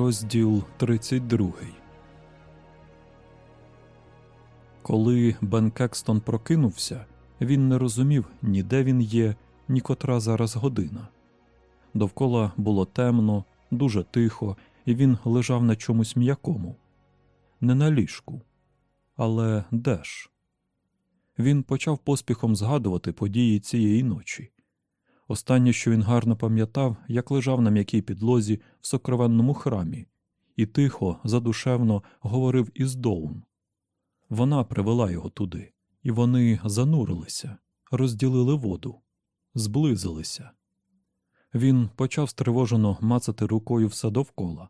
Розділ 32 Коли Бен Кекстон прокинувся, він не розумів, ні де він є, ні котра зараз година. Довкола було темно, дуже тихо, і він лежав на чомусь м'якому, не на ліжку. Але де ж? Він почав поспіхом згадувати події цієї ночі. Останнє, що він гарно пам'ятав, як лежав на м'якій підлозі в сокровенному храмі, і тихо, задушевно говорив із Доун. Вона привела його туди, і вони занурилися, розділили воду, зблизилися. Він почав стривожено мацати рукою все довкола,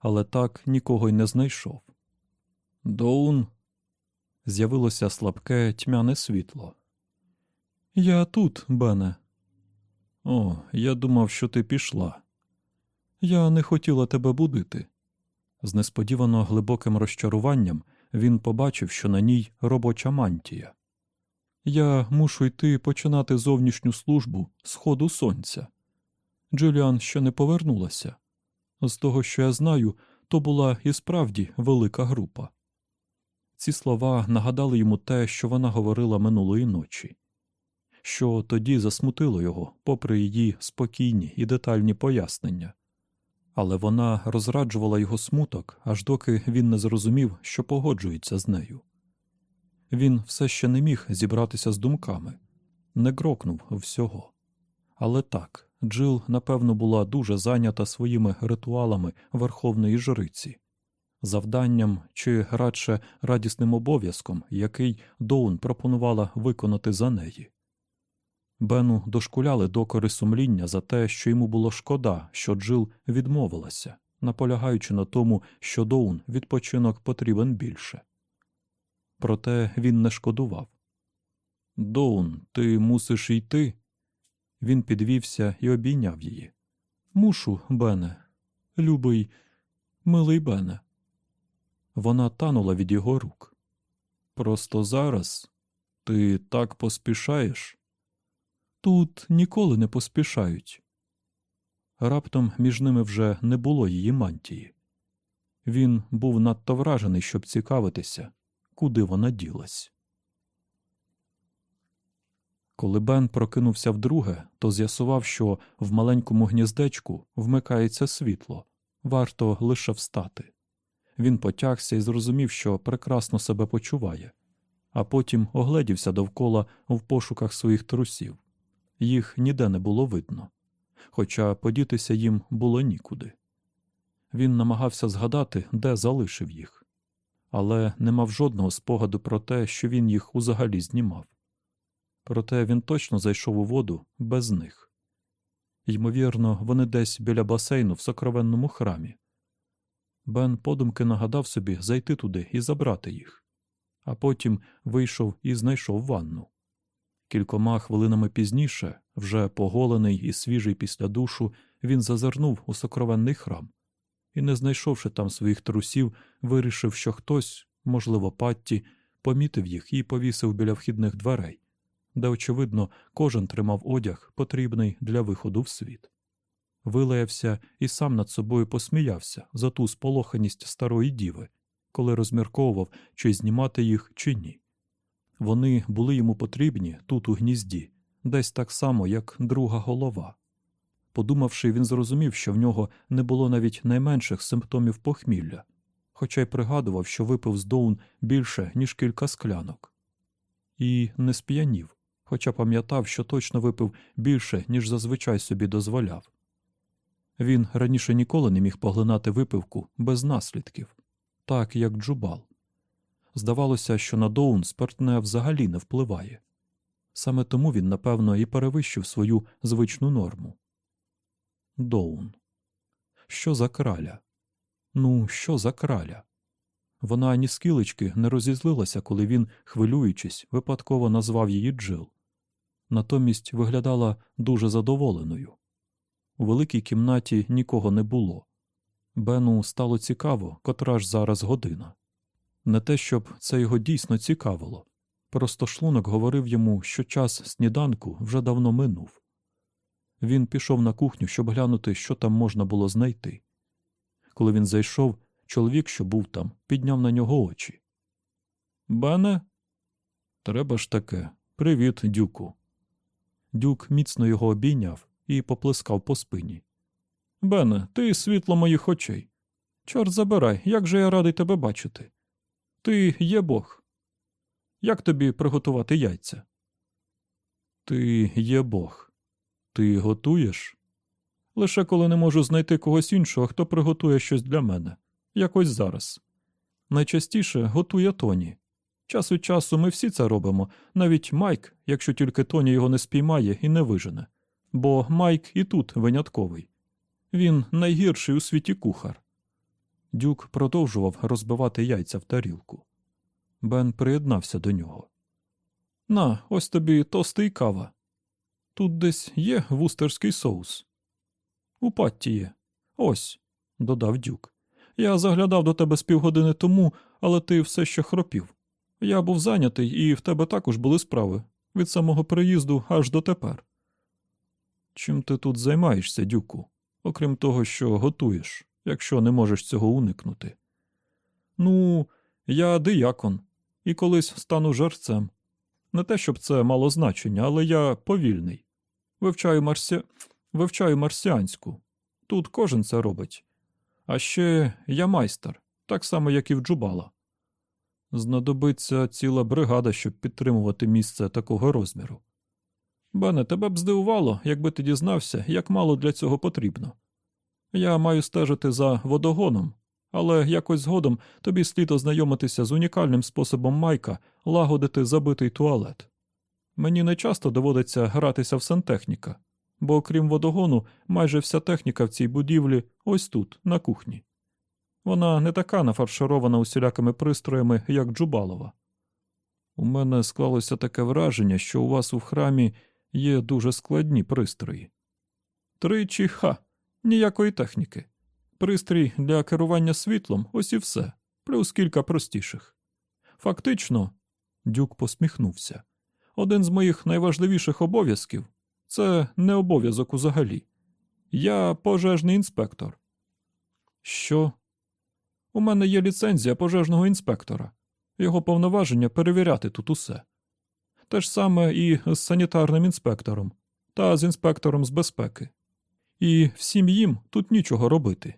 але так нікого й не знайшов. Доун з'явилося слабке тьмяне світло. Я тут, Бене. О, я думав, що ти пішла. Я не хотіла тебе будити. З несподівано глибоким розчаруванням він побачив, що на ній робоча мантія. Я мушу йти починати зовнішню службу сходу сонця. Джуліан ще не повернулася. З того, що я знаю, то була і справді велика група. Ці слова нагадали йому те, що вона говорила минулої ночі що тоді засмутило його, попри її спокійні і детальні пояснення. Але вона розраджувала його смуток, аж доки він не зрозумів, що погоджується з нею. Він все ще не міг зібратися з думками, не грокнув всього. Але так, Джил, напевно, була дуже зайнята своїми ритуалами верховної жриці, завданням чи радше радісним обов'язком, який Доун пропонувала виконати за неї. Бену дошкуляли докори сумління за те, що йому було шкода, що Джил відмовилася, наполягаючи на тому, що Доун відпочинок потрібен більше. Проте він не шкодував. Доун, ти мусиш йти. Він підвівся і обійняв її. Мушу, Бене, любий, милий Бене. Вона танула від його рук. Просто зараз ти так поспішаєш. Тут ніколи не поспішають. Раптом між ними вже не було її мантії. Він був надто вражений, щоб цікавитися, куди вона ділась. Коли Бен прокинувся вдруге, то з'ясував, що в маленькому гніздечку вмикається світло, варто лише встати. Він потягся і зрозумів, що прекрасно себе почуває, а потім огледівся довкола в пошуках своїх трусів їх ніде не було видно, хоча подітися їм було нікуди. Він намагався згадати, де залишив їх, але не мав жодного спогаду про те, що він їх узагалі знімав. Проте він точно зайшов у воду без них. Ймовірно, вони десь біля басейну в сокровенному храмі. Бен подумки нагадав собі зайти туди і забрати їх, а потім вийшов і знайшов ванну. Кількома хвилинами пізніше, вже поголений і свіжий після душу, він зазирнув у сокровенний храм і, не знайшовши там своїх трусів, вирішив, що хтось, можливо, Патті, помітив їх і повісив біля вхідних дверей, де, очевидно, кожен тримав одяг, потрібний для виходу в світ. Вилаявся і сам над собою посміявся за ту сполоханість старої діви, коли розмірковував, чи знімати їх, чи ні. Вони були йому потрібні тут у гнізді, десь так само, як друга голова. Подумавши, він зрозумів, що в нього не було навіть найменших симптомів похмілля, хоча й пригадував, що випив з Доун більше, ніж кілька склянок. І не сп'янів, хоча пам'ятав, що точно випив більше, ніж зазвичай собі дозволяв. Він раніше ніколи не міг поглинати випивку без наслідків, так як джубал Здавалося, що на Доун спиртне взагалі не впливає. Саме тому він, напевно, і перевищив свою звичну норму. Доун. Що за краля? Ну, що за краля? Вона ні скілечки не розізлилася, коли він, хвилюючись, випадково назвав її Джил. Натомість виглядала дуже задоволеною. У великій кімнаті нікого не було. Бену стало цікаво, котра ж зараз година. Не те, щоб це його дійсно цікавило, просто шлунок говорив йому, що час сніданку вже давно минув. Він пішов на кухню, щоб глянути, що там можна було знайти. Коли він зайшов, чоловік, що був там, підняв на нього очі. Бене? Треба ж таке. Привіт, дюку. Дюк міцно його обійняв і поплескав по спині. Бене, ти світло моїх очей. Чорт забирай, як же я радий тебе бачити. Ти є Бог. Як тобі приготувати яйця? Ти є Бог. Ти готуєш? Лише коли не можу знайти когось іншого, хто приготує щось для мене. Якось зараз. Найчастіше готує Тоні. Час від часу ми всі це робимо, навіть Майк, якщо тільки Тоні його не спіймає і не вижене. Бо Майк і тут винятковий. Він найгірший у світі кухар. Дюк продовжував розбивати яйця в тарілку. Бен приєднався до нього. На, ось тобі тости кава. Тут десь є вустерський соус. У патті є. Ось, додав Дюк. Я заглядав до тебе з півгодини тому, але ти все ще хропів. Я був зайнятий, і в тебе також були справи від самого приїзду аж до тепер. Чим ти тут займаєшся, Дюку, окрім того, що готуєш, якщо не можеш цього уникнути? Ну, я диякон, і колись стану жерцем. Не те, щоб це мало значення, але я повільний. Вивчаю марсі... Вивчаю марсіанську. Тут кожен це робить. А ще я майстер, так само, як і в Джубала. Знадобиться ціла бригада, щоб підтримувати місце такого розміру. Бене, тебе б здивувало, якби ти дізнався, як мало для цього потрібно. Я маю стежити за водогоном, але якось згодом тобі слід ознайомитися з унікальним способом Майка лагодити забитий туалет. Мені не часто доводиться гратися в сантехніка, бо окрім водогону, майже вся техніка в цій будівлі ось тут, на кухні. Вона не така нафарширована усілякими пристроями, як Джубалова. У мене склалося таке враження, що у вас у храмі є дуже складні пристрої. Тричі ха, ніякої техніки. Пристрій для керування світлом ось і все, плюс кілька простіших. Фактично, Дюк посміхнувся. Один з моїх найважливіших обов'язків це не обов'язок узагалі. Я пожежний інспектор. Що? У мене є ліцензія пожежного інспектора, його повноваження перевіряти тут усе. Те ж саме і з санітарним інспектором та з інспектором з безпеки. І всім їм тут нічого робити.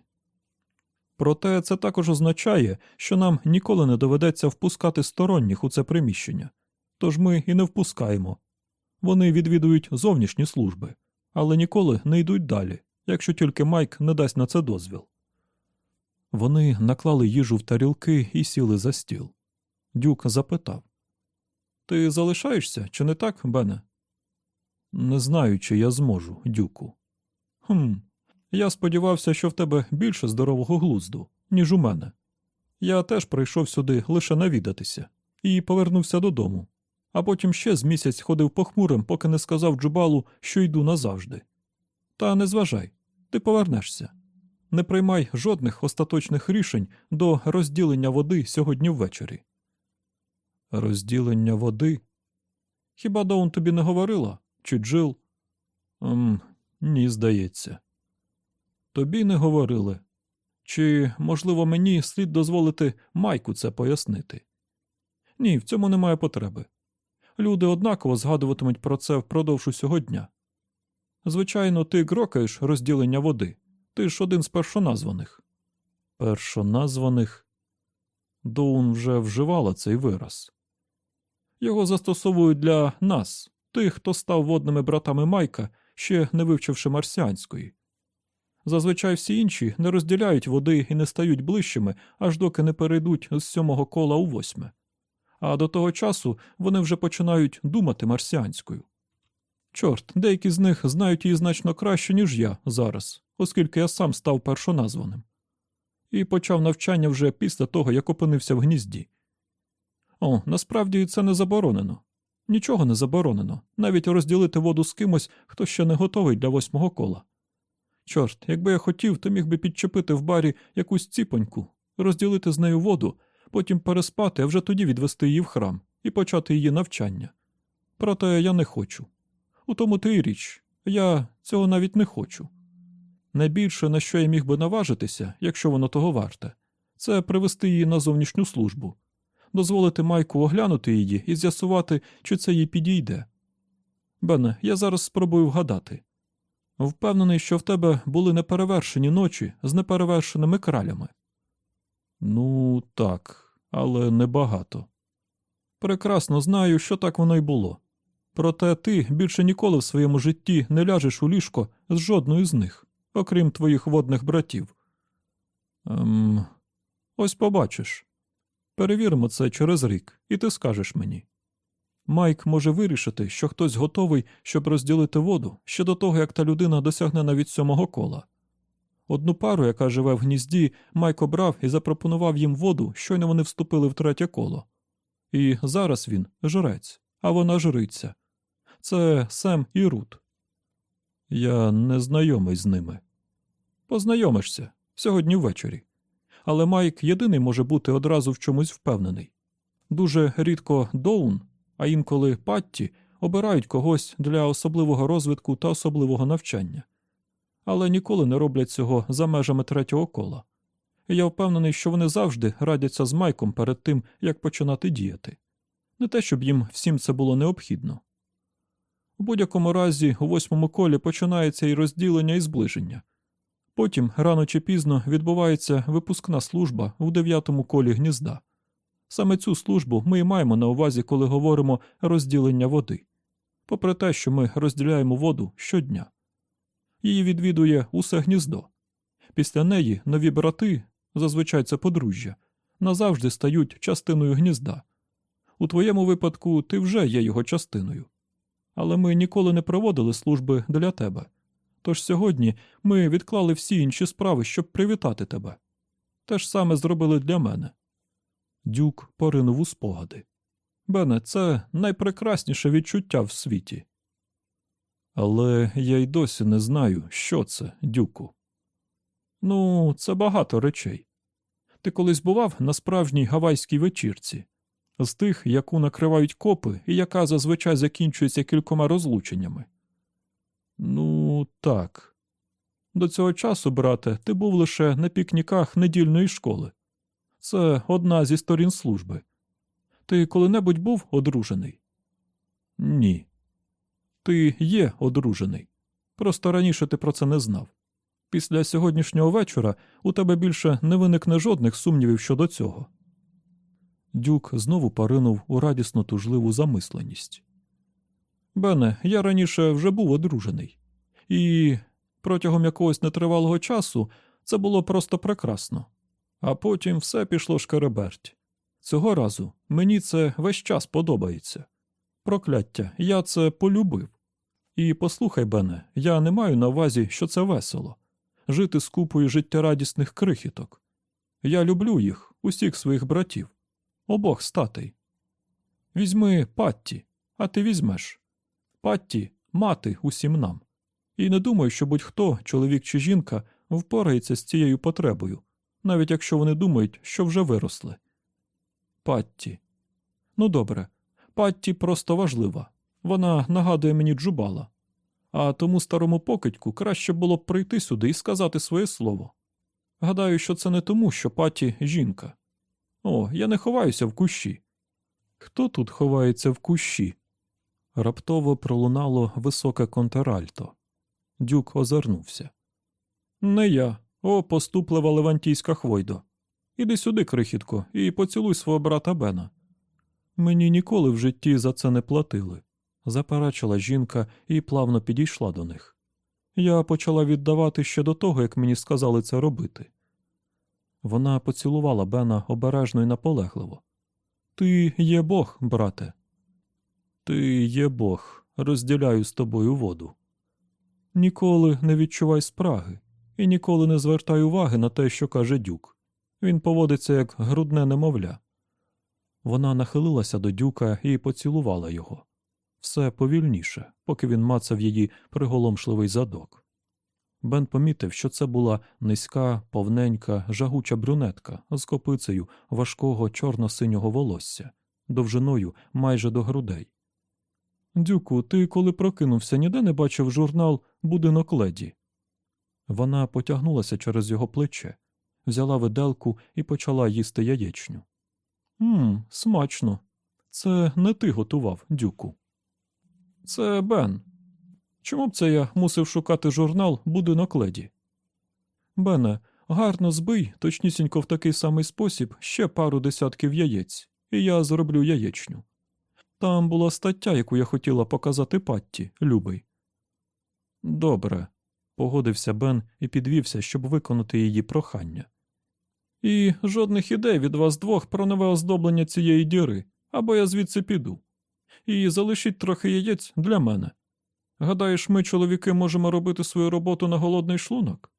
Проте це також означає, що нам ніколи не доведеться впускати сторонніх у це приміщення, тож ми і не впускаємо. Вони відвідують зовнішні служби, але ніколи не йдуть далі, якщо тільки Майк не дасть на це дозвіл. Вони наклали їжу в тарілки і сіли за стіл. Дюк запитав Ти залишаєшся, чи не так, Бене? Не знаю, чи я зможу, Дюку. Хм, я сподівався, що в тебе більше здорового глузду, ніж у мене. Я теж прийшов сюди лише навідатися і повернувся додому, а потім ще з місяць ходив похмурим, поки не сказав Джубалу, що йду назавжди. Та не зважай, ти повернешся. Не приймай жодних остаточних рішень до розділення води сьогодні ввечері. Розділення води? Хіба Доун тобі не говорила? Чи Джил? Ем, ні, здається. Тобі не говорили. Чи, можливо, мені слід дозволити Майку це пояснити? Ні, в цьому немає потреби. Люди однаково згадуватимуть про це впродовж усього дня. Звичайно, ти грокаєш розділення води. Ти ж один з першоназваних. Першоназваних? Доун вже вживала цей вираз. Його застосовують для нас, тих, хто став водними братами Майка, ще не вивчивши марсіанської. Зазвичай всі інші не розділяють води і не стають ближчими, аж доки не перейдуть з сьомого кола у восьме, а до того часу вони вже починають думати марсіанською. Чорт, деякі з них знають її значно краще, ніж я зараз, оскільки я сам став першоназваним. І почав навчання вже після того, як опинився в гнізді. О, насправді це не заборонено. Нічого не заборонено, навіть розділити воду з кимось, хто ще не готовий для восьмого кола. Чорт, якби я хотів, то міг би підчепити в барі якусь ціпоньку, розділити з нею воду, потім переспати, а вже тоді відвести її в храм і почати її навчання. Проте я не хочу. У тому ти й річ, я цього навіть не хочу. Найбільше, на що я міг би наважитися, якщо воно того варте, це привести її на зовнішню службу, дозволити Майку оглянути її і з'ясувати, чи це їй підійде. Бене, я зараз спробую вгадати. Впевнений, що в тебе були неперевершені ночі з неперевершеними кралями. Ну, так, але небагато. Прекрасно знаю, що так воно й було. Проте ти більше ніколи в своєму житті не ляжеш у ліжко з жодною з них, окрім твоїх водних братів. Ем, Ось побачиш. Перевіримо це через рік, і ти скажеш мені. Майк може вирішити, що хтось готовий, щоб розділити воду ще до того, як та людина досягне навіть сьомого кола. Одну пару, яка живе в гнізді, Майк обрав і запропонував їм воду, щойно вони вступили в третє коло. І зараз він жрець, а вона жриця. Це Сем і Рут. Я не знайомий з ними. Познайомишся сьогодні ввечері. Але Майк єдиний може бути одразу в чомусь впевнений. Дуже рідко Доун, а інколи Патті обирають когось для особливого розвитку та особливого навчання, але ніколи не роблять цього за межами третього кола. Я впевнений, що вони завжди радяться з Майком перед тим, як починати діяти. Не те, щоб їм всім це було необхідно. У будь-якому разі, у восьмому колі починається і розділення, і зближення. Потім, рано чи пізно, відбувається випускна служба у дев'ятому колі гнізда. Саме цю службу ми і маємо на увазі, коли говоримо розділення води, попри те, що ми розділяємо воду щодня. Її відвідує усе гніздо. Після неї нові брати, зазвичай це подружжя, назавжди стають частиною гнізда. У твоєму випадку ти вже є його частиною. Але ми ніколи не проводили служби для тебе. Тож сьогодні ми відклали всі інші справи, щоб привітати тебе. Те ж саме зробили для мене. Дюк поринув у спогади. Бене, це найпрекрасніше відчуття в світі. Але я й досі не знаю, що це, дюку. Ну, це багато речей. Ти колись бував на справжній гавайській вечірці, з тих, яку накривають копи, і яка зазвичай закінчується кількома розлученнями. Ну, так. До цього часу, брате, ти був лише на пікніках недільної школи. Це одна зі сторін служби. Ти коли-небудь був одружений? Ні. Ти є одружений. Просто раніше ти про це не знав. Після сьогоднішнього вечора у тебе більше не виникне жодних сумнівів щодо цього. Дюк знову поринув у радісну тужливу замисленість. Бене, я раніше вже був одружений, і протягом якогось нетривалого часу це було просто прекрасно. А потім все пішло шкереберть. Цього разу мені це весь час подобається. Прокляття, я це полюбив. І послухай, Бене, я не маю на увазі, що це весело жити з купою життєрадісних крихіток. Я люблю їх, усіх своїх братів, обох статей. Візьми Патті, а ти візьмеш. Патті мати усім нам. І не думаю, що будь-хто, чоловік чи жінка, впорається з цією потребою, навіть якщо вони думають, що вже виросли. Патті. Ну добре, Патті просто важлива. Вона нагадує мені джубала. А тому старому покидьку краще було б прийти сюди і сказати своє слово. Гадаю, що це не тому, що Патті жінка. О, я не ховаюся в кущі. Хто тут ховається в кущі? Раптово пролунало високе контральто. Дюк озирнувся. Не я, о, поступлива левантійська хвойдо. Іди сюди, крихітко, і поцілуй свого брата Бена. Мені ніколи в житті за це не платили, заперечила жінка і плавно підійшла до них. Я почала віддавати ще до того, як мені сказали це робити. Вона поцілувала Бена обережно і наполегливо. Ти є Бог, брате. Ти є Бог, розділяю з тобою воду. Ніколи не відчувай спраги і ніколи не звертай уваги на те, що каже дюк. Він поводиться як грудне немовля. Вона нахилилася до дюка і поцілувала його. Все повільніше, поки він мацав її приголомшливий задок. Бен помітив, що це була низька, повненька, жагуча брюнетка з копицею важкого чорно-синього волосся, довжиною майже до грудей. Дюку, ти коли прокинувся, ніде не бачив журнал Будинок леді. Вона потягнулася через його плече, взяла виделку і почала їсти яєчню. Мм, смачно. Це не ти готував, дюку. Це Бен. Чому б це я мусив шукати журнал Будинок леді? Бене, гарно збий, точнісінько в такий самий спосіб, ще пару десятків яєць, і я зроблю яєчню. Там була стаття, яку я хотіла показати Патті, любий. Добре, погодився Бен і підвівся, щоб виконати її прохання. І жодних ідей від вас двох про нове оздоблення цієї діри, або я звідси піду. І залишіть трохи яєць для мене. Гадаєш, ми, чоловіки, можемо робити свою роботу на голодний шлунок?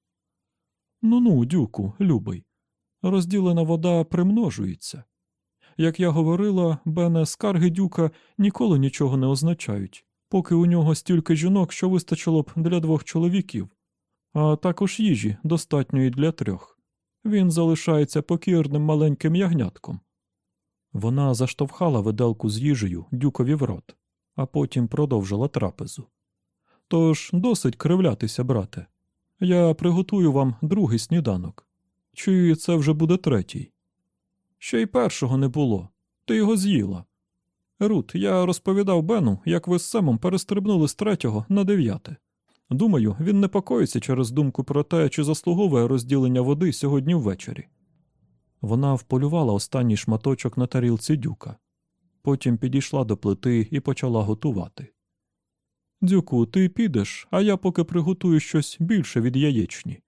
Ну ну, дюку, любий. Розділена вода примножується. Як я говорила, Бене, скарги дюка ніколи нічого не означають, поки у нього стільки жінок, що вистачило б для двох чоловіків, а також їжі достатньої для трьох. Він залишається покірним маленьким ягнятком. Вона заштовхала виделку з їжею дюкові в рот, а потім продовжила трапезу. Тож досить кривлятися, брате. Я приготую вам другий сніданок. Чи це вже буде третій? Ще й першого не було. Ти його з'їла. Рут, я розповідав Бену, як ви з Семом перестрибнули з третього на дев'яте. Думаю, він непокоїться через думку про те, чи заслуговує розділення води сьогодні ввечері. Вона вполювала останній шматочок на тарілці дюка, потім підійшла до плити і почала готувати. Дюку, ти підеш, а я поки приготую щось більше від яєчні.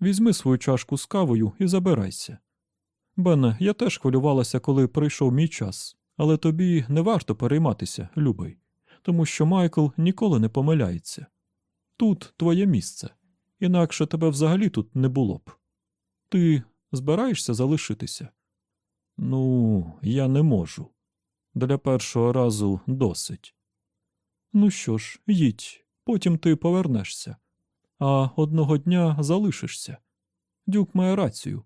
Візьми свою чашку з кавою і забирайся. Бене, я теж хвилювалася, коли прийшов мій час, але тобі не варто перейматися, любий, тому що Майкл ніколи не помиляється. Тут твоє місце, інакше тебе взагалі тут не було б. Ти збираєшся залишитися? Ну, я не можу. Для першого разу досить. Ну що ж, їдь, потім ти повернешся, а одного дня залишишся. Дюк має рацію.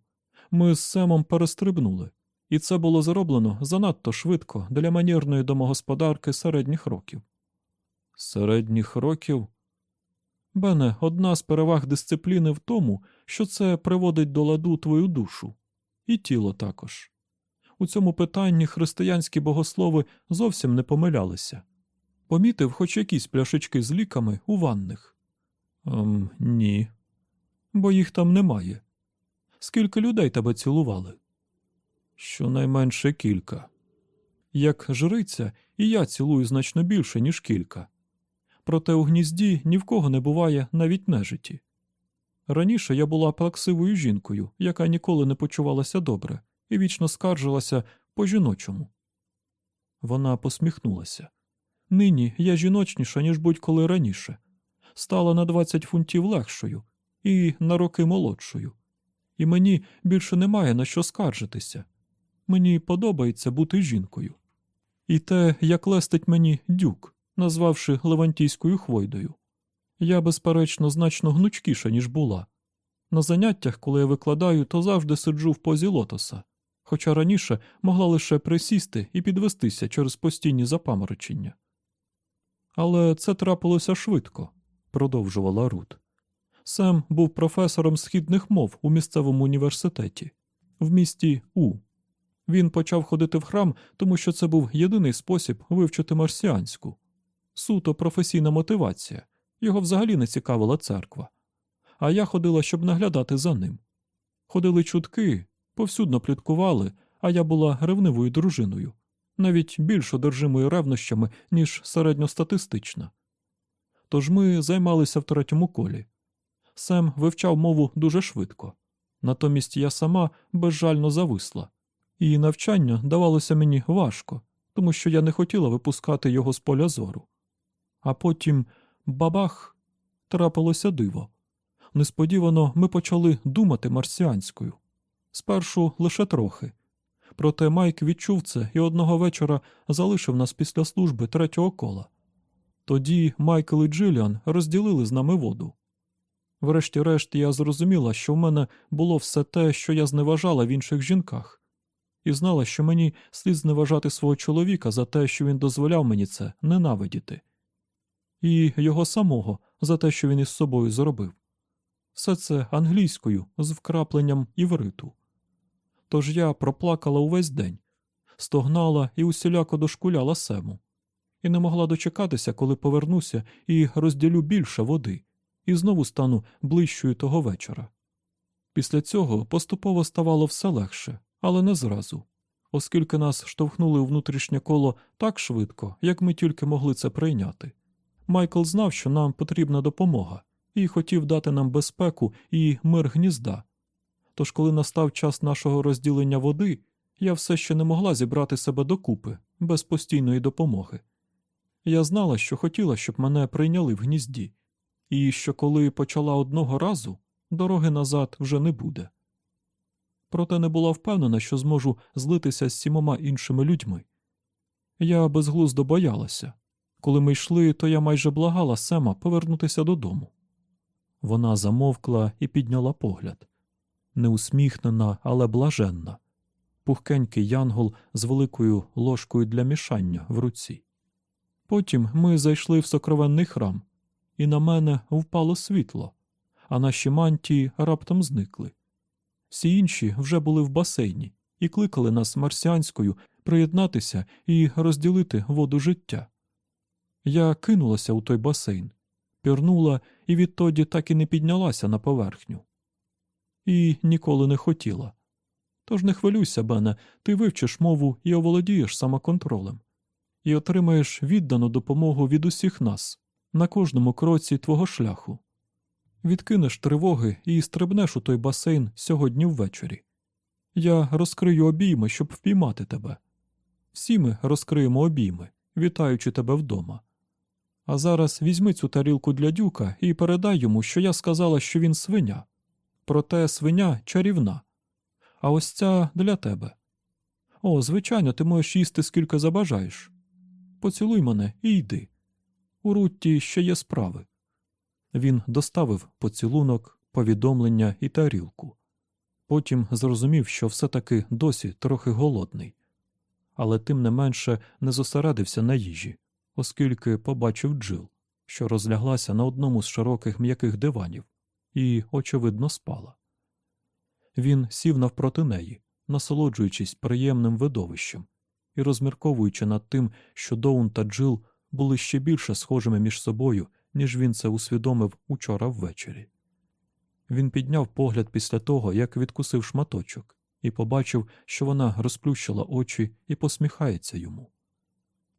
Ми з Семом перестрибнули, і це було зроблено занадто швидко для манірної домогосподарки середніх років. Середніх років? Бене, одна з переваг дисципліни в тому, що це приводить до ладу твою душу, і тіло також. У цьому питанні християнські богослови зовсім не помилялися. Помітив хоч якісь пляшечки з ліками у ванних? Ем, Ні, бо їх там немає. Скільки людей тебе цілували? Щонайменше кілька. Як жриця, і я цілую значно більше, ніж кілька. Проте у гнізді ні в кого не буває навіть нежиті. Раніше я була плаксивою жінкою, яка ніколи не почувалася добре, і вічно скаржилася по жіночому. Вона посміхнулася. Нині я жіночніша, ніж будь-коли раніше, стала на 20 фунтів легшою і на роки молодшою і мені більше немає на що скаржитися. Мені подобається бути жінкою. І те, як лестить мені дюк, назвавши Левантійською хвойдою. Я, безперечно, значно гнучкіша, ніж була. На заняттях, коли я викладаю, то завжди сиджу в позі лотоса, хоча раніше могла лише присісти і підвестися через постійні запаморочення. Але це трапилося швидко, продовжувала Рут. Сем був професором східних мов у місцевому університеті в місті У. Він почав ходити в храм, тому що це був єдиний спосіб вивчити марсіанську. Суто професійна мотивація. Його взагалі не цікавила церква. А я ходила, щоб наглядати за ним. Ходили чутки, повсюдно пліткували, а я була ревнивою дружиною, навіть більш одержимою ревнощами, ніж середньостатистична. Тож ми займалися в третьому колі. Сем вивчав мову дуже швидко, натомість я сама безжально зависла, І навчання давалося мені важко, тому що я не хотіла випускати його з поля зору. А потім бабах трапилося диво. Несподівано ми почали думати марсіанською. Спершу лише трохи. Проте Майк відчув це і одного вечора залишив нас після служби третього кола. Тоді Майкл і Джиліан розділили з нами воду. Врешті-решт, я зрозуміла, що в мене було все те, що я зневажала в інших жінках, і знала, що мені слід зневажати свого чоловіка за те, що він дозволяв мені це ненавидіти, і його самого за те, що він із собою зробив. Все це англійською з вкрапленням івриту. Тож я проплакала увесь день, стогнала і усіляко дошкуляла сему, і не могла дочекатися, коли повернуся і розділю більше води, і знову стану ближчою того вечора. Після цього поступово ставало все легше, але не зразу, оскільки нас штовхнули у внутрішнє коло так швидко, як ми тільки могли це прийняти. Майкл знав, що нам потрібна допомога, і хотів дати нам безпеку і мир гнізда. Тож, коли настав час нашого розділення води, я все ще не могла зібрати себе докупи без постійної допомоги. Я знала, що хотіла, щоб мене прийняли в гнізді, і що коли почала одного разу, дороги назад вже не буде. Проте не була впевнена, що зможу злитися з сімома іншими людьми. Я безглуздо боялася. Коли ми йшли, то я майже благала Сема повернутися додому. Вона замовкла і підняла погляд неусміхнена, але блаженна, пухкенький янгол з великою ложкою для мішання в руці. Потім ми зайшли в сокровенний храм, і на мене впало світло, а наші мантії раптом зникли. Всі інші вже були в басейні і кликали нас марсіанською приєднатися і розділити воду життя. Я кинулася у той басейн, пірнула і відтоді так і не піднялася на поверхню. І ніколи не хотіла. Тож не хвилюйся, Бене, ти вивчиш мову і оволодієш самоконтролем, і отримаєш віддану допомогу від усіх нас на кожному кроці твого шляху. Відкинеш тривоги і стрибнеш у той басейн сьогодні ввечері. Я розкрию обійми, щоб впіймати тебе. Всі ми розкриємо обійми, вітаючи тебе вдома. А зараз візьми цю тарілку для дюка і передай йому, що я сказала, що він свиня. Проте свиня чарівна. А ось ця для тебе. О, звичайно, ти можеш їсти скільки забажаєш. Поцілуй мене і йди. У Рутті ще є справи. Він доставив поцілунок, повідомлення і тарілку. Потім зрозумів, що все таки досі трохи голодний, але тим не менше не зосередився на їжі, оскільки побачив Джил, що розляглася на одному з широких м'яких диванів, і, очевидно, спала. Він сів навпроти неї, насолоджуючись приємним видовищем і розмірковуючи над тим, що Доун та Джил були ще більше схожими між собою, ніж він це усвідомив учора ввечері. Він підняв погляд після того, як відкусив шматочок, і побачив, що вона розплющила очі і посміхається йому.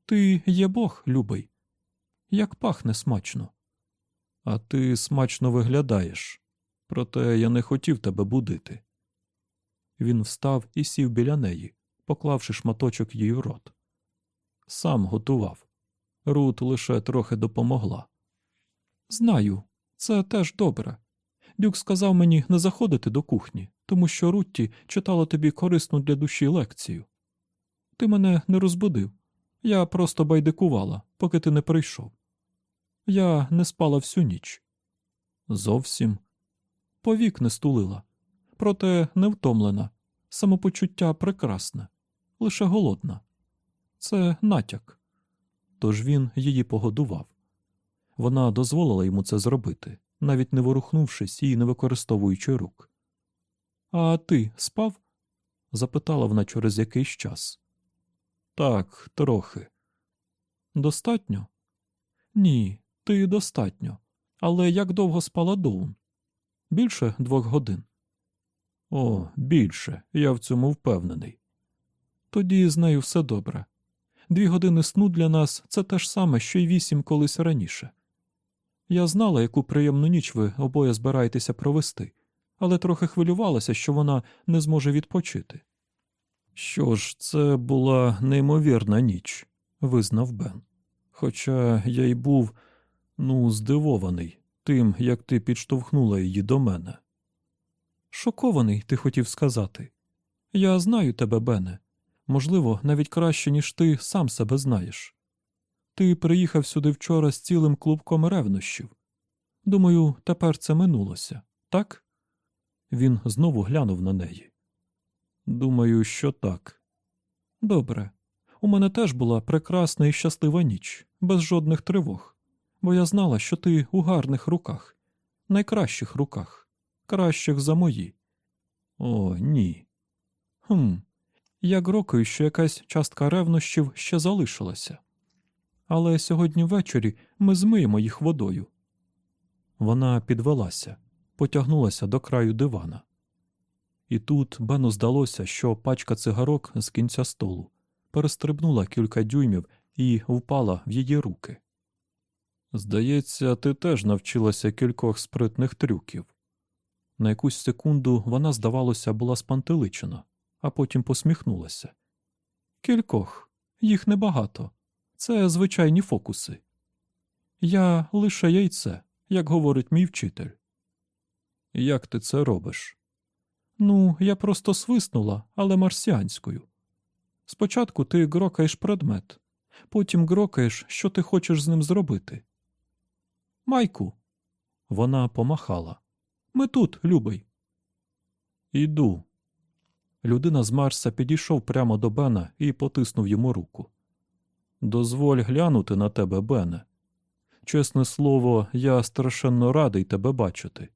Ти є Бог, любий, як пахне смачно. А ти смачно виглядаєш, проте я не хотів тебе будити. Він встав і сів біля неї, поклавши шматочок їй в рот. Сам готував. Рут лише трохи допомогла. Знаю, це теж добре. Дюк сказав мені не заходити до кухні, тому що Рутті читала тобі корисну для душі лекцію. Ти мене не розбудив. Я просто байдикувала, поки ти не прийшов. Я не спала всю ніч. Зовсім повік не стулила, проте не втомлена, самопочуття прекрасне, лише голодна. Це натяк. Тож він її погодував. Вона дозволила йому це зробити, навіть не ворухнувшись і не використовуючи рук. А ти спав? запитала вона через якийсь час. Так, трохи. Достатньо? Ні, ти достатньо. Але як довго спала Доун? Більше двох годин. О, більше, я в цьому впевнений. Тоді з нею все добре. Дві години сну для нас це те ж саме, що й вісім колись раніше. Я знала, яку приємну ніч ви обоє збираєтеся провести, але трохи хвилювалася, що вона не зможе відпочити. Що ж, це була неймовірна ніч, визнав Бен. Хоча я й був, ну, здивований тим, як ти підштовхнула її до мене. Шокований, ти хотів сказати. Я знаю тебе, Бене. Можливо, навіть краще, ніж ти сам себе знаєш. Ти приїхав сюди вчора з цілим клубком ревнощів. Думаю, тепер це минулося, так? Він знову глянув на неї. Думаю, що так. Добре. У мене теж була прекрасна і щаслива ніч, без жодних тривог, бо я знала, що ти у гарних руках, найкращих руках, кращих за мої. О, ні. Хм, я грокаю, що якась частка ревнощів ще залишилася. Але сьогодні ввечері ми змиємо їх водою. Вона підвелася, потягнулася до краю дивана. І тут Бену здалося, що пачка цигарок з кінця столу перестрибнула кілька дюймів і впала в її руки. Здається, ти теж навчилася кількох спритних трюків. На якусь секунду вона, здавалося, була спантеличена, а потім посміхнулася. Кількох, їх небагато. Це звичайні фокуси. Я лише яйце, як говорить мій вчитель. Як ти це робиш? Ну, я просто свиснула, але марсіанською. Спочатку ти грокаєш предмет, потім грокаєш, що ти хочеш з ним зробити. Майку. Вона помахала. Ми тут, любий. Іду. Людина з Марса підійшов прямо до Бена і потиснув йому руку. Дозволь глянути на тебе, Бене. Чесне слово, я страшенно радий тебе бачити.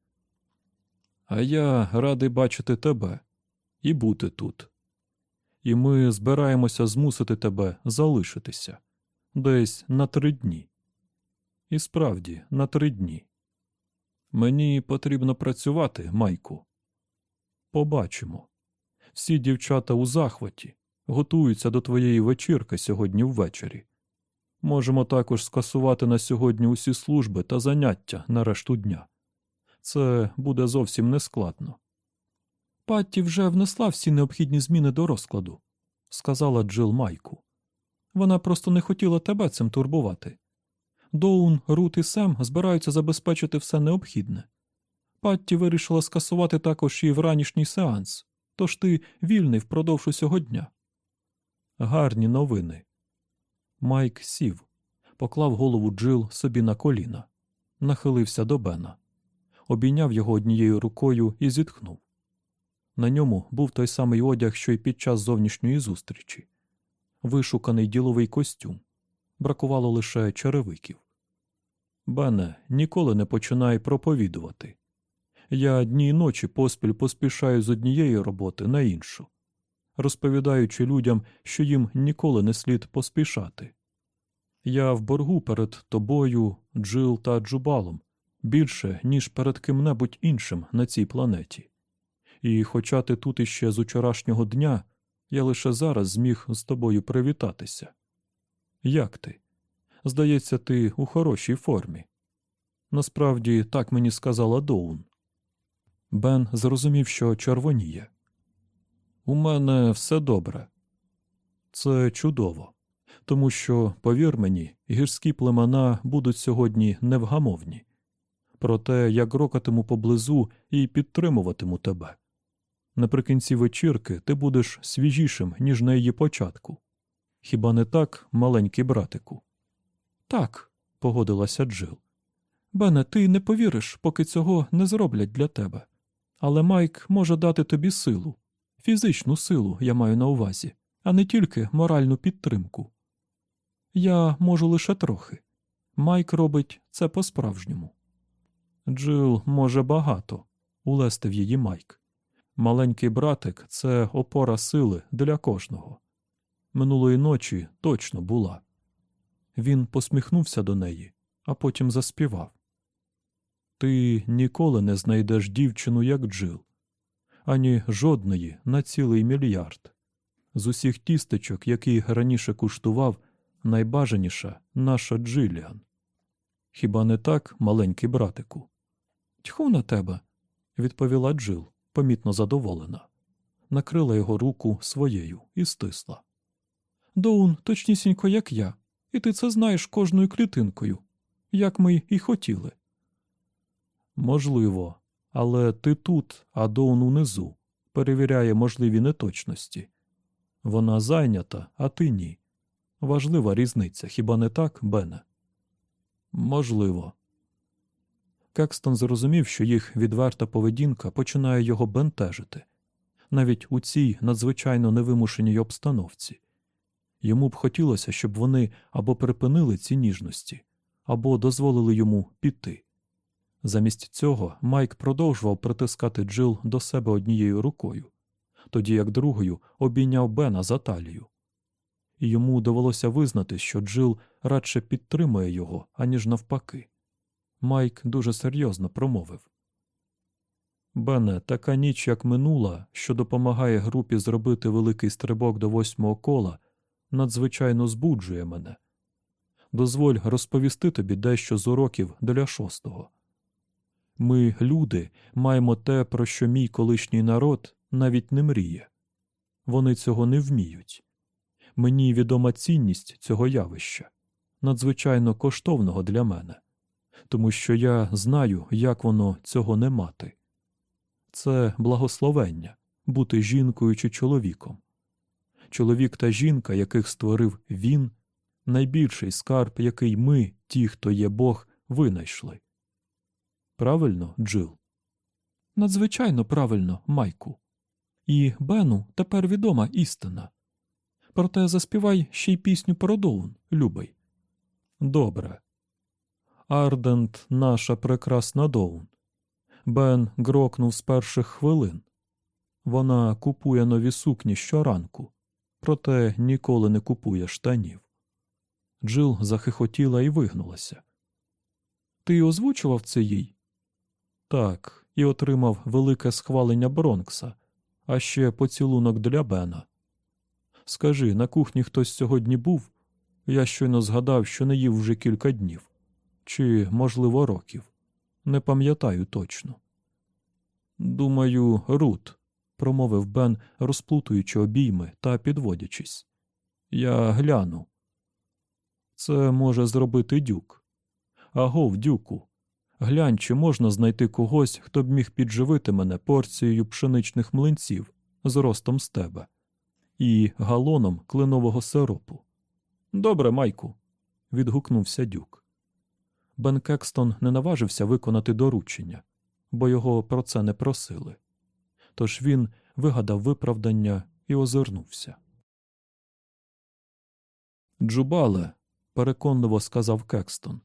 А я радий бачити тебе і бути тут. І ми збираємося змусити тебе залишитися десь на три дні. І справді, на три дні. Мені потрібно працювати, Майку. Побачимо. Всі дівчата у захваті готуються до твоєї вечірки сьогодні ввечері. Можемо також скасувати на сьогодні усі служби та заняття на решту дня. Це буде зовсім нескладно. Патті вже внесла всі необхідні зміни до розкладу, сказала Джил Майку. Вона просто не хотіла тебе цим турбувати. Доун, Рут і Сем збираються забезпечити все необхідне. Патті вирішила скасувати також і вранішній сеанс, тож ти вільний впродовж усього дня. Гарні новини. Майк сів, поклав голову Джил собі на коліна, нахилився до Бена, обійняв його однією рукою і зітхнув. На ньому був той самий одяг, що й під час зовнішньої зустрічі, вишуканий діловий костюм. Бракувало лише черевиків. Бене, ніколи не починай проповідувати. Я дні й ночі поспіль поспішаю з однієї роботи на іншу, розповідаючи людям, що їм ніколи не слід поспішати. Я в боргу перед тобою, Джил та Джубалом більше, ніж перед ким-небудь іншим на цій планеті. І, хоча ти тут іще з учорашнього дня, я лише зараз зміг з тобою привітатися. Як ти? Здається, ти у хорошій формі. Насправді, так мені сказала Доун. Бен зрозумів, що червоніє. У мене все добре. Це чудово, тому що, повір мені, гірські племена будуть сьогодні невгамовні. Проте я грокатиму поблизу і підтримуватиму тебе. Наприкінці вечірки ти будеш свіжішим, ніж на її початку. Хіба не так, маленький братику? Так, погодилася Джил. Бене, ти не повіриш, поки цього не зроблять для тебе. Але Майк може дати тобі силу, фізичну силу, я маю на увазі, а не тільки моральну підтримку. Я можу лише трохи. Майк робить це по-справжньому. Джил може багато, улестив її Майк. Маленький братик це опора сили для кожного. Минулої ночі точно була. Він посміхнувся до неї, а потім заспівав. Ти ніколи не знайдеш дівчину, як Джил, ані жодної на цілий мільярд. З усіх тістечок, які раніше куштував, найбажаніша наша Джиліан. Хіба не так, маленький братику? Тьху на тебе, відповіла Джил, помітно задоволена. накрила його руку своєю і стисла. Доун точнісінько, як я, і ти це знаєш кожною клітинкою, як ми і хотіли. Можливо, але ти тут, а Доун унизу, перевіряє можливі неточності. Вона зайнята, а ти ні. Важлива різниця, хіба не так, Бене? Можливо. Кекстон зрозумів, що їх відверта поведінка починає його бентежити, навіть у цій надзвичайно невимушеній обстановці. Йому б хотілося, щоб вони або припинили ці ніжності, або дозволили йому піти. Замість цього Майк продовжував притискати Джил до себе однією рукою, тоді як другою обійняв Бена за талію. І йому довелося визнати, що Джил радше підтримує його, аніж навпаки. Майк дуже серйозно промовив Бене, така ніч, як минула, що допомагає групі зробити великий стрибок до восьмого кола, надзвичайно збуджує мене. Дозволь розповісти тобі дещо з уроків для шостого. Ми, люди, маємо те, про що мій колишній народ навіть не мріє. Вони цього не вміють. Мені відома цінність цього явища, надзвичайно коштовного для мене, тому що я знаю, як воно цього не мати. Це благословення бути жінкою чи чоловіком. Чоловік та жінка, яких створив він, найбільший скарб, який ми, ті, хто є Бог, винайшли. Правильно, Джил? Надзвичайно правильно, Майку. І Бену тепер відома істина. Проте заспівай ще й пісню про Доун, любий. Добре. Ардент наша прекрасна Доун. Бен грокнув з перших хвилин. Вона купує нові сукні щоранку, проте ніколи не купує штанів. Джил захихотіла і вигнулася. Ти озвучував це їй? Так, і отримав велике схвалення Бронкса, а ще поцілунок для Бена. Скажи, на кухні хтось сьогодні був? Я щойно згадав, що не їв вже кілька днів, чи, можливо, років. Не пам'ятаю точно. Думаю, Рут, промовив Бен, розплутуючи обійми та підводячись. Я гляну. Це може зробити дюк. Агов, дюку. Глянь, чи можна знайти когось, хто б міг підживити мене порцією пшеничних млинців з ростом з тебе і галоном кленового сиропу. Добре, Майку. відгукнувся дюк. Бен Кекстон не наважився виконати доручення, бо його про це не просили. Тож він вигадав виправдання і озирнувся. Джубале, переконливо сказав Кекстон.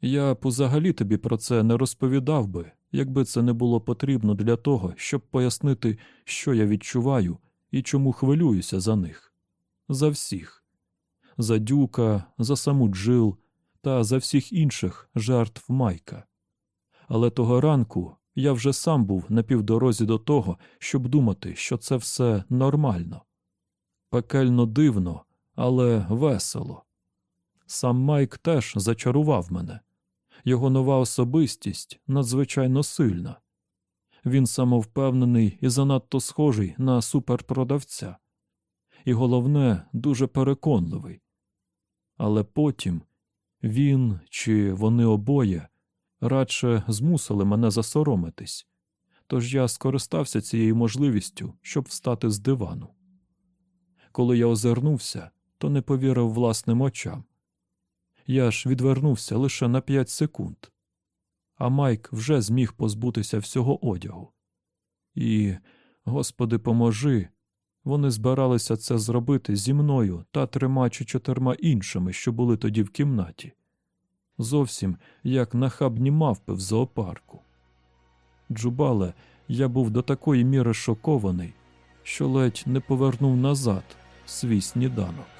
Я б взагалі тобі про це не розповідав би, якби це не було потрібно для того, щоб пояснити, що я відчуваю і чому хвилююся за них. За всіх, за дюка, за саму Джил та за всіх інших жертв Майка. Але того ранку я вже сам був на півдорозі до того, щоб думати, що це все нормально. Пекельно дивно, але весело. Сам Майк теж зачарував мене. Його нова особистість надзвичайно сильна. Він самовпевнений і занадто схожий на суперпродавця, і головне, дуже переконливий. Але потім він чи вони обоє радше змусили мене засоромитись, тож я скористався цією можливістю, щоб встати з дивану. Коли я озирнувся, то не повірив власним очам. Я ж відвернувся лише на п'ять секунд, а Майк вже зміг позбутися всього одягу. І, Господи, поможи, вони збиралися це зробити зі мною та трьома чи чотирма іншими, що були тоді в кімнаті. Зовсім як нахабні мавпи в зоопарку. Джубале, я був до такої міри шокований, що ледь не повернув назад свій сніданок.